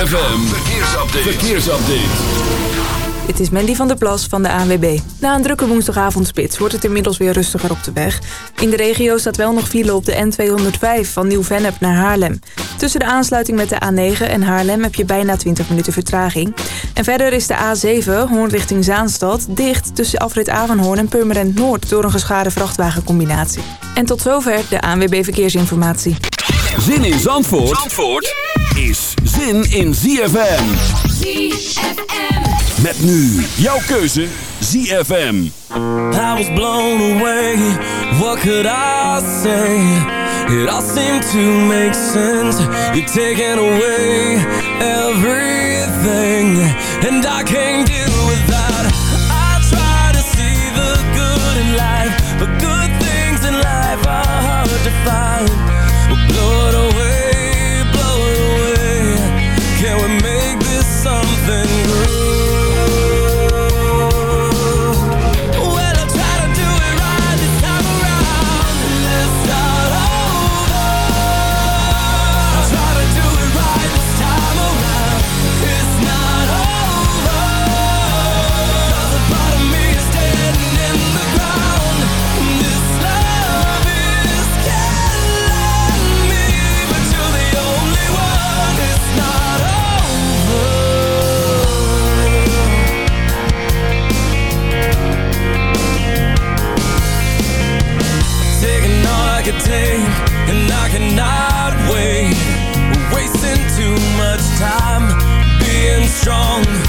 ZFM, verkeersupdate. verkeersupdate. Het is Mandy van der Plas van de ANWB. Na een drukke woensdagavondspits wordt het inmiddels weer rustiger op de weg. In de regio staat wel nog file op de N205 van Nieuw-Vennep naar Haarlem. Tussen de aansluiting met de A9 en Haarlem heb je bijna 20 minuten vertraging. En verder is de A7, Hoorn richting Zaanstad, dicht tussen afrit Avanhoorn en Purmerend Noord... door een geschade vrachtwagencombinatie. En tot zover de ANWB Verkeersinformatie. Zin in Zandvoort, Zandvoort is zin in ZFM. ZFM. Met nu jouw keuze ZFM. I was blown away, what could I say? It all seemed to make sense You're taking away everything And I can't deal with that I try to see the good in life But good things in life are hard to find strong.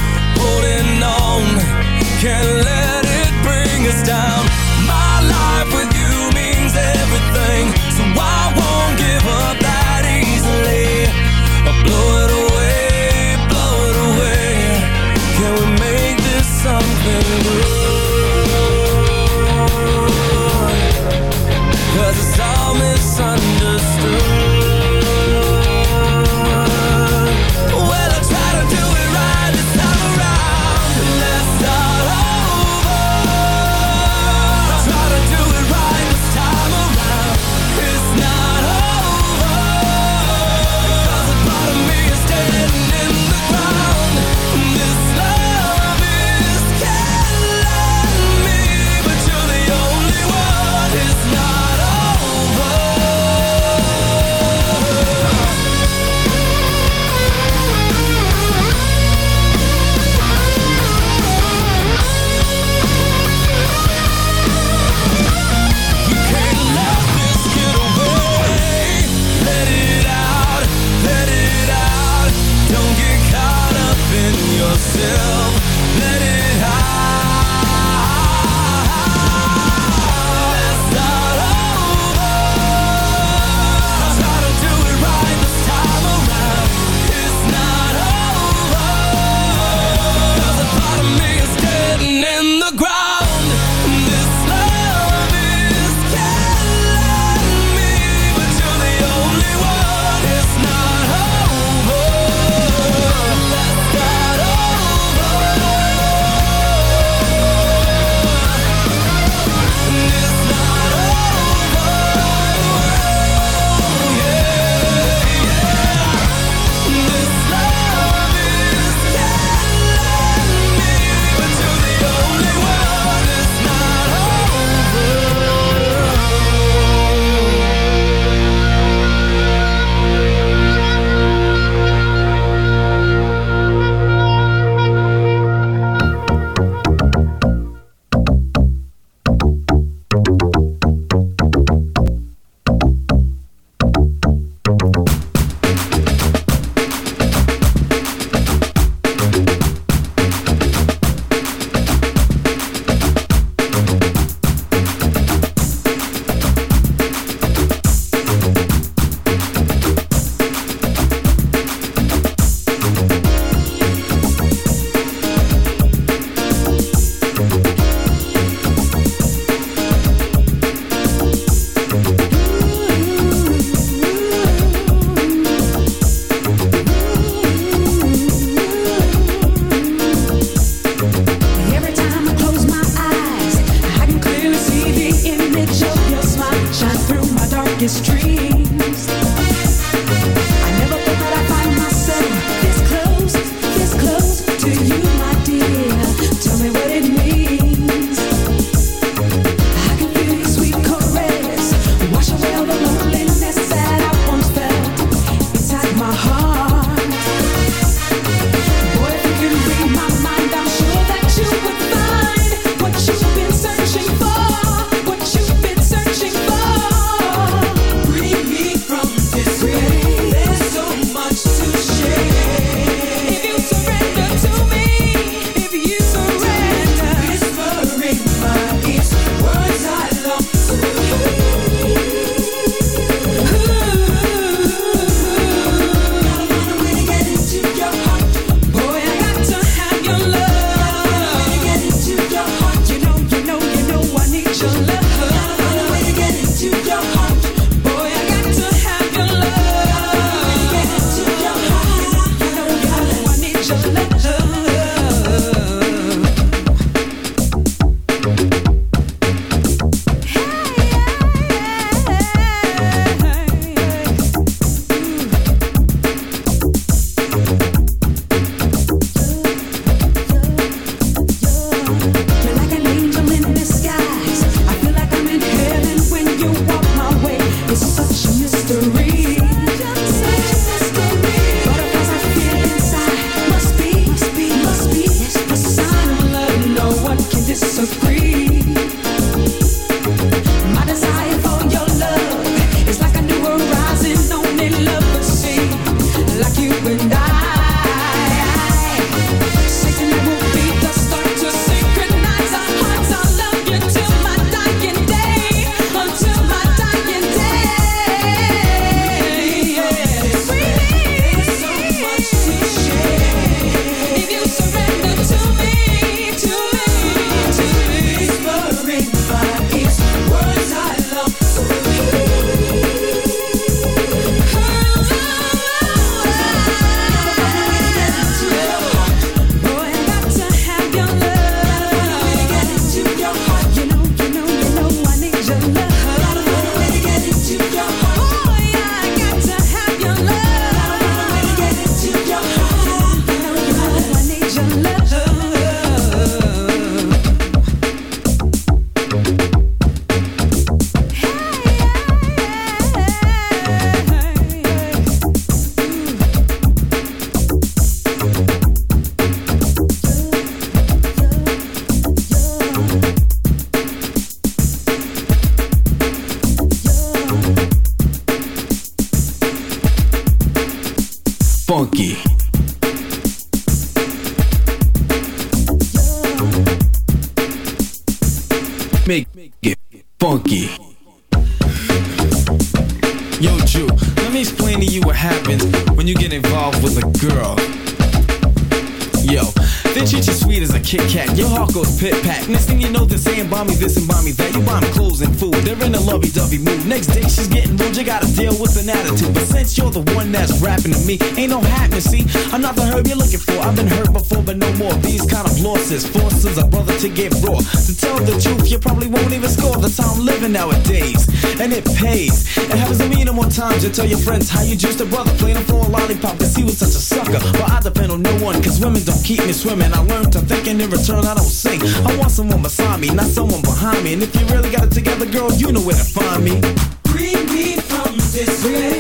Times you probably won't even score the time living nowadays. And it pays. And how was it meaning them on time? Just tell your friends how you juiced a brother playing him for a lollipop cause he was such a sucker. But I depend on no one cause women don't keep me swimming. I learned to think and in return I don't sing. I want someone beside me, not someone behind me. And if you really got it together, girl, you know where to find me. Free me from this way.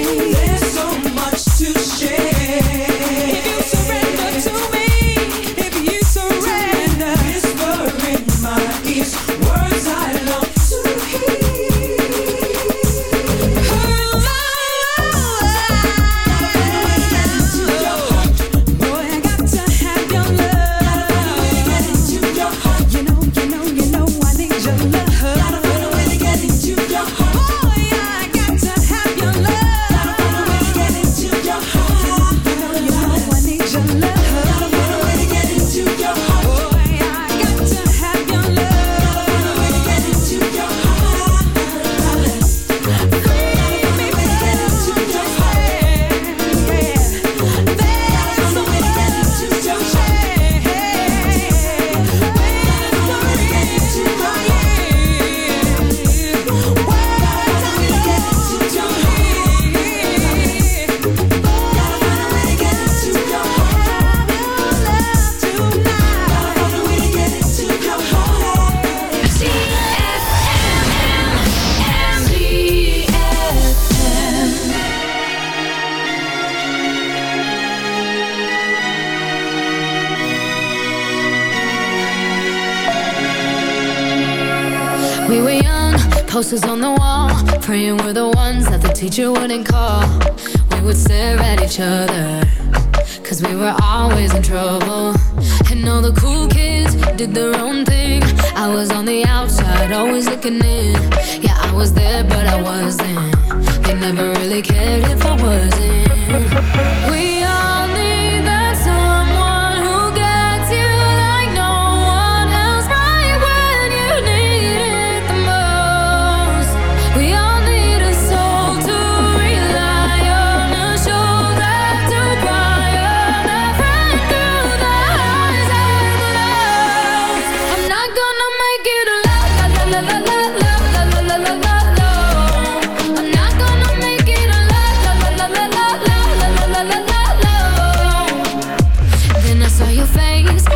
Teacher wouldn't call. We would stare at each other. Cause we were always in trouble. And all the cool kids did their own thing. I was on the outside, always looking in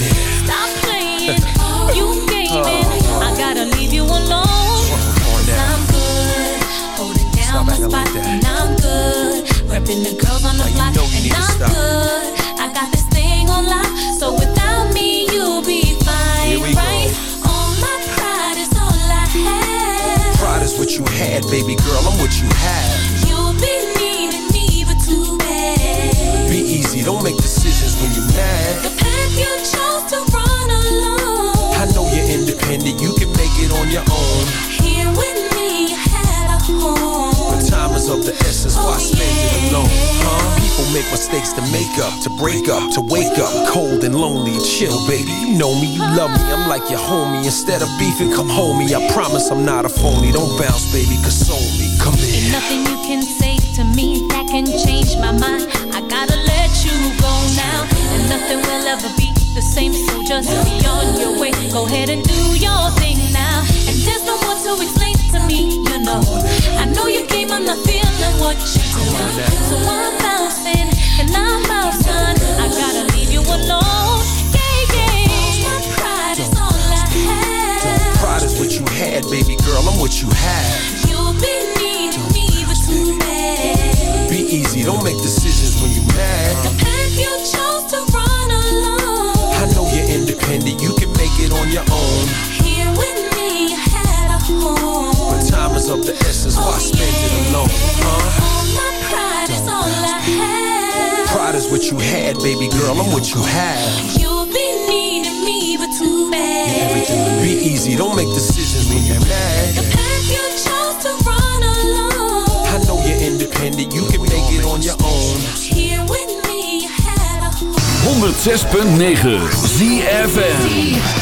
it now. Come in. Stop playing. you gaming. Oh. I gotta leave you alone. on I'm good. Holding down Stop the acting spot. like and I'm good. Repping the girls on the Now you block. know and I'm good. I got this thing on lock. So without me, you'll be fine, go. right? All my pride is all I have. Pride is what you had, baby girl, I'm what you have. You'll be needing me, but too bad. Be easy, don't make decisions when you're mad. You're independent, you can make it on your own. Here with me, you had a home. But time is of the essence, why oh, spend it alone, huh? People make mistakes to make up, to break up, to wake up, cold and lonely. Chill, baby, you know me, you love me, I'm like your homie. Instead of beefing, come home me. I promise I'm not a phony. Don't bounce, baby, console me. Come Ain't in. nothing you can say to me that can change my mind. I gotta let you go now, and nothing will ever be same. So just be on your way. Go ahead and do your thing now. And there's no more to explain to me, you know. I know you came, I'm not feeling what you do. So I'm bouncing and I'm out, son. I gotta leave you alone. Yeah, yeah. My pride is all I have. Pride is what you had, baby girl. I'm what you have. You'll be needing me, but too bad. Be easy, don't make decisions when you're mad. The path you chose independent, you can make it on your own. Here with me, you had a home. But time is of the essence, why oh, spend it alone, huh? All my pride is all I have. Pride is what you had, baby girl, I'm what you have. You'll be needing me, but too bad. Be easy, don't make decisions when you're mad. 106.9 ZFN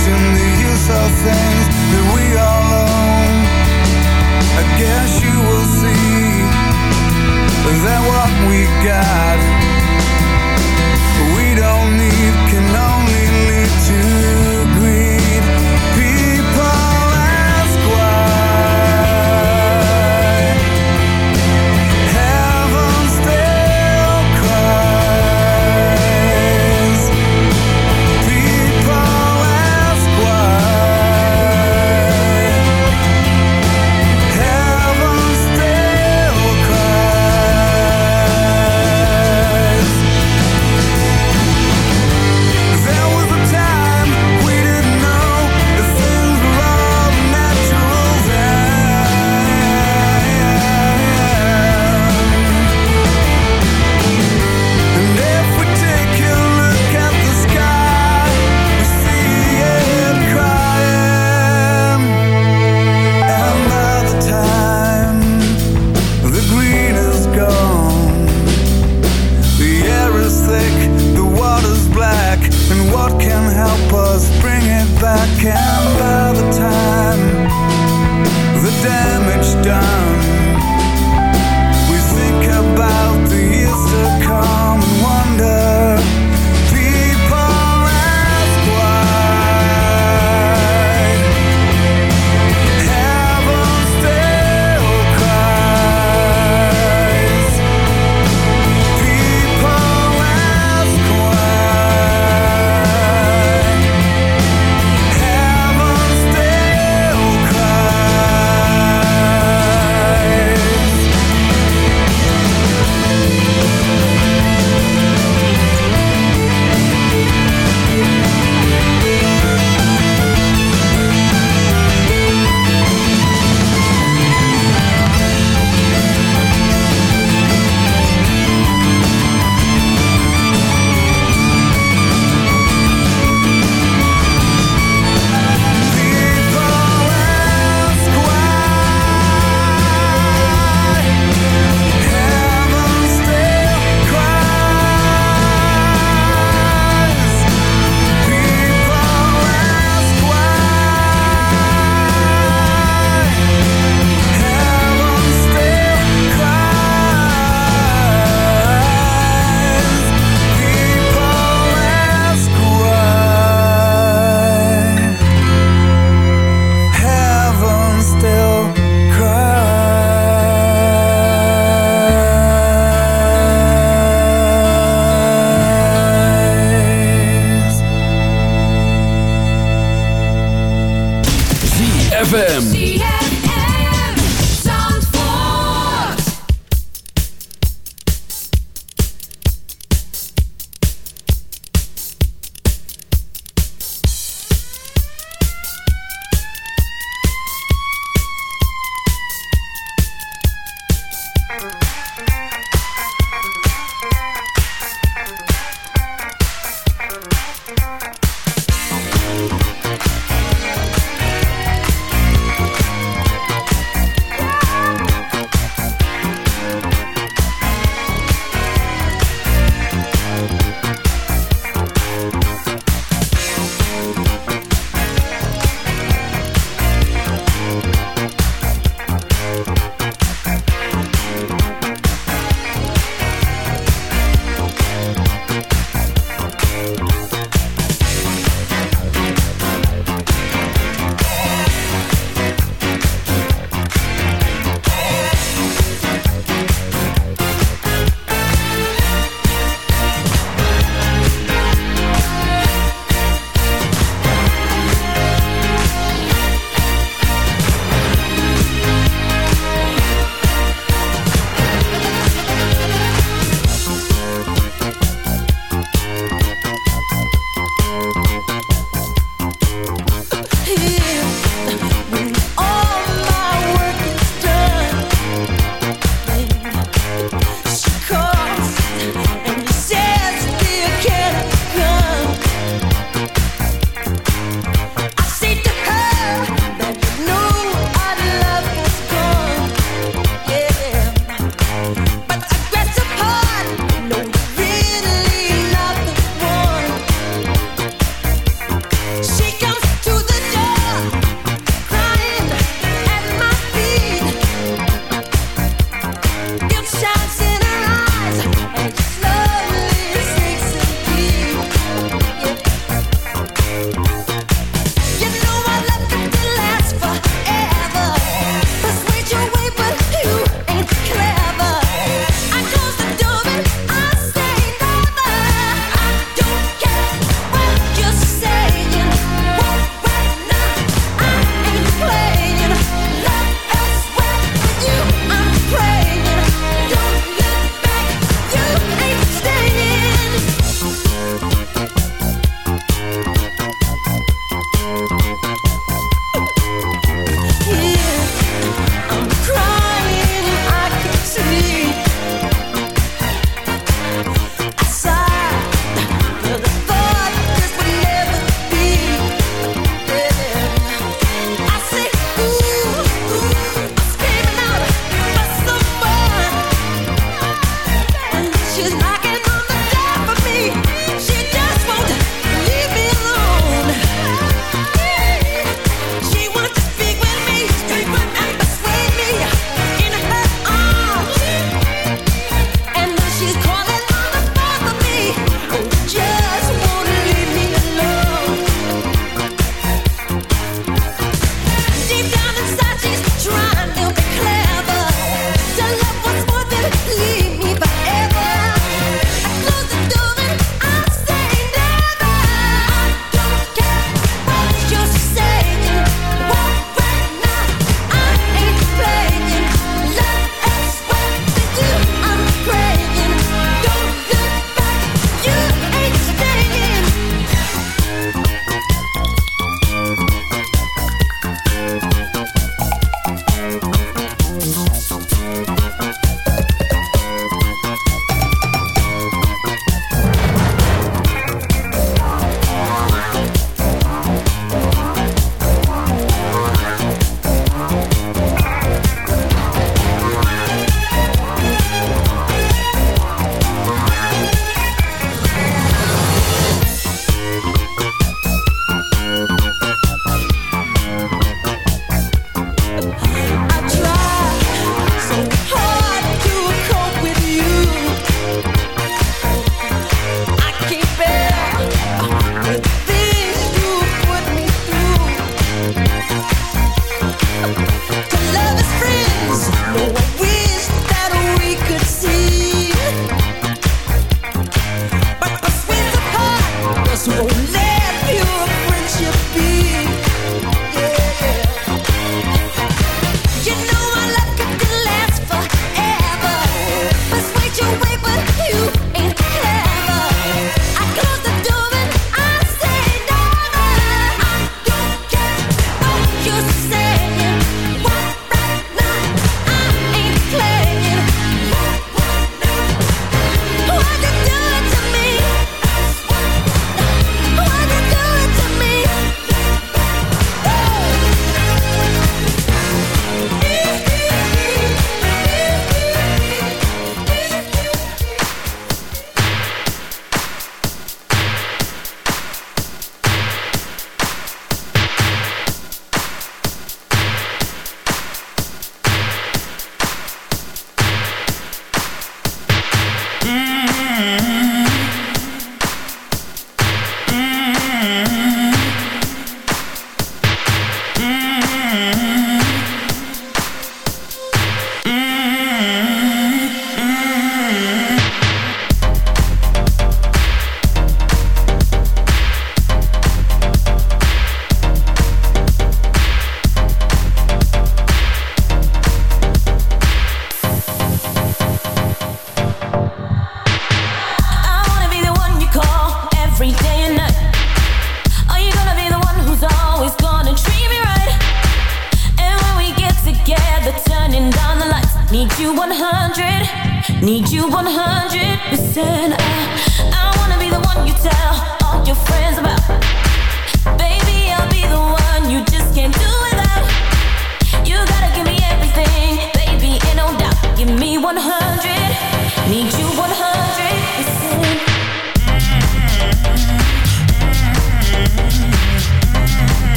Question the use of things that we all own. I guess you will see that what we got come and wonder.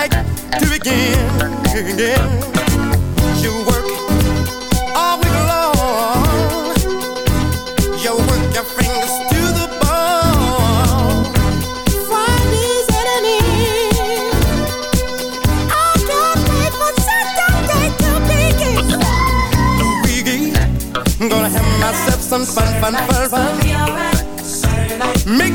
like to begin again. You work all week long. You work your fingers to the bone. Friday's enemy. I can't wait for Saturday to begin. To begin, gonna have myself some fun, fun, fun, fun. Make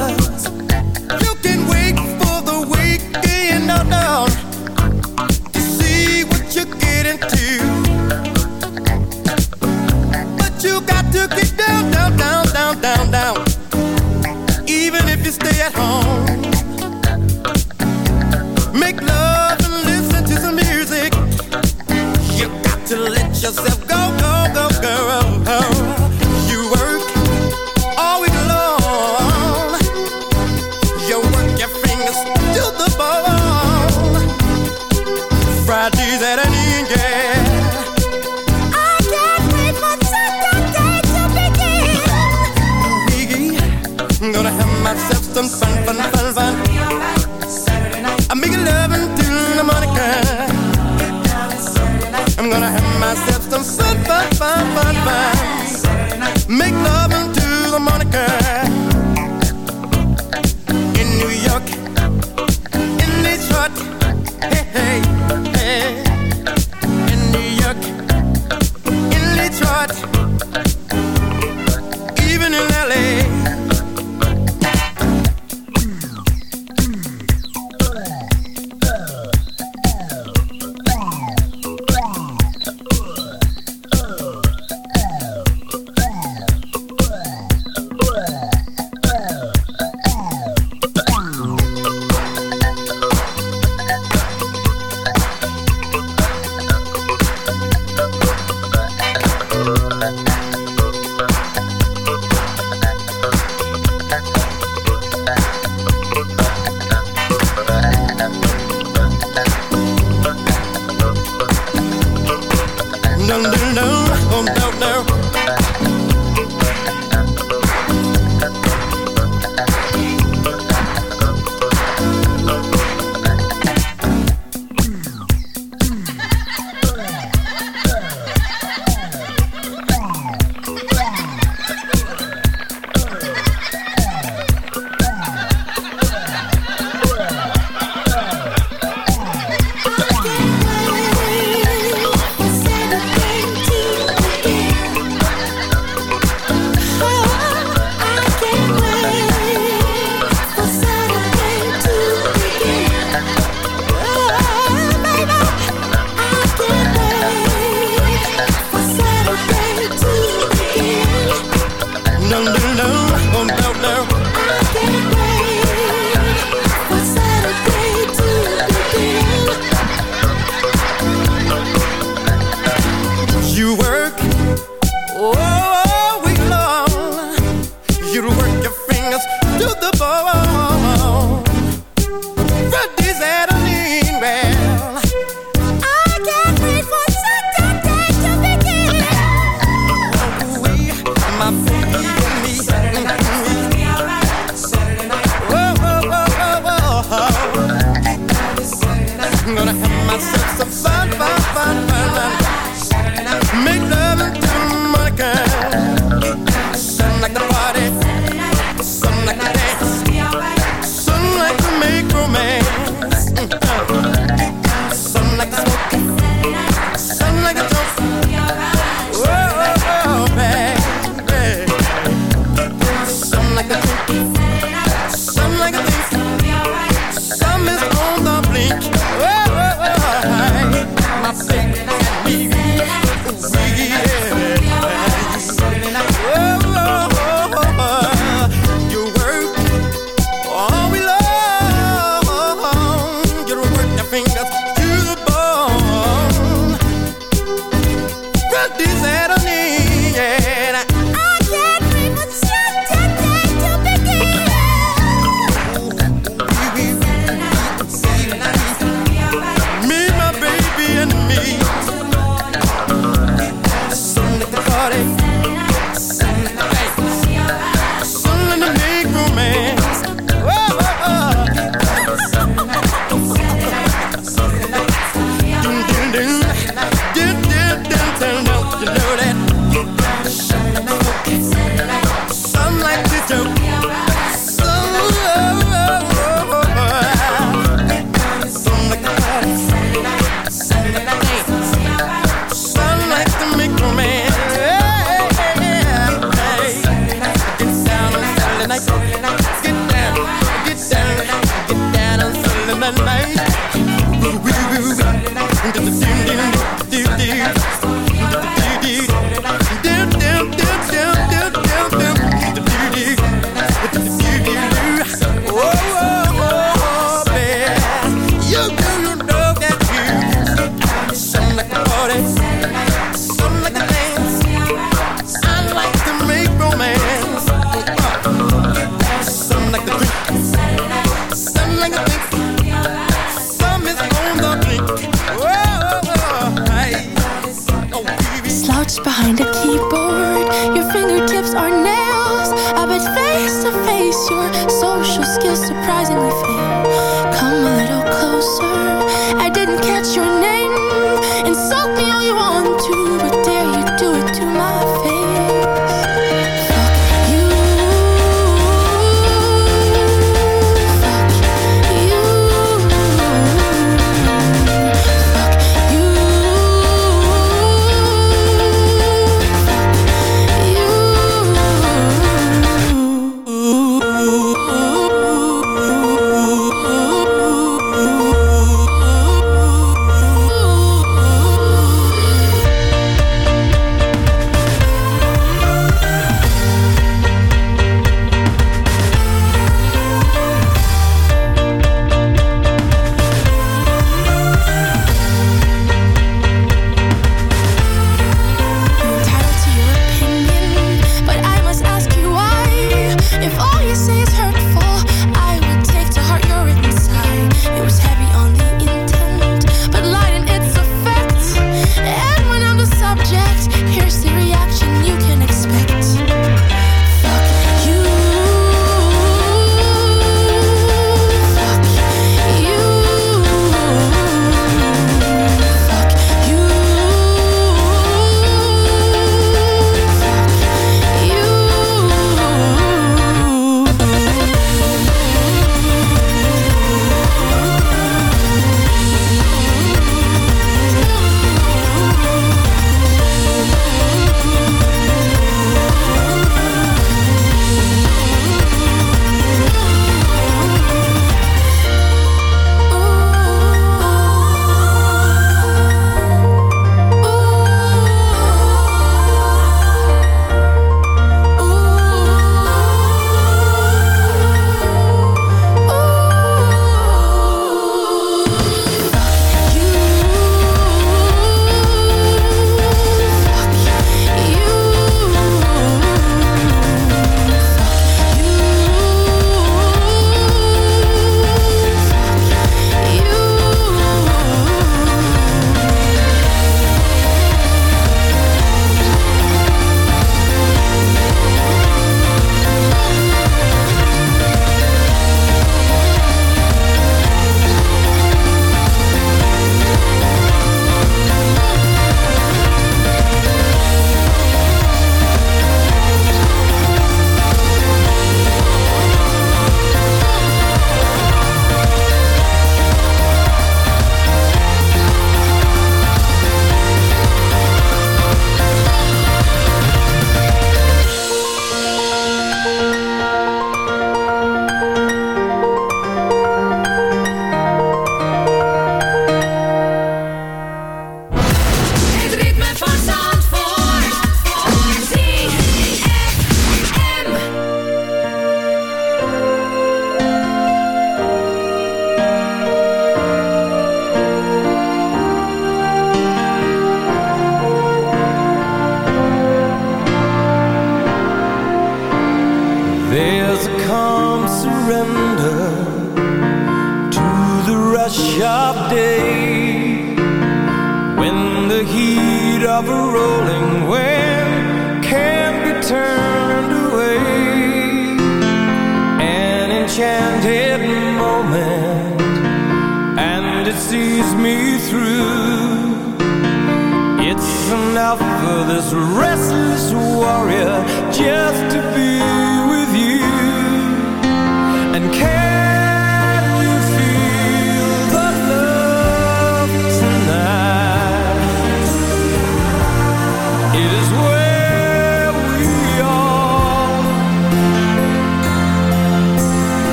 heart.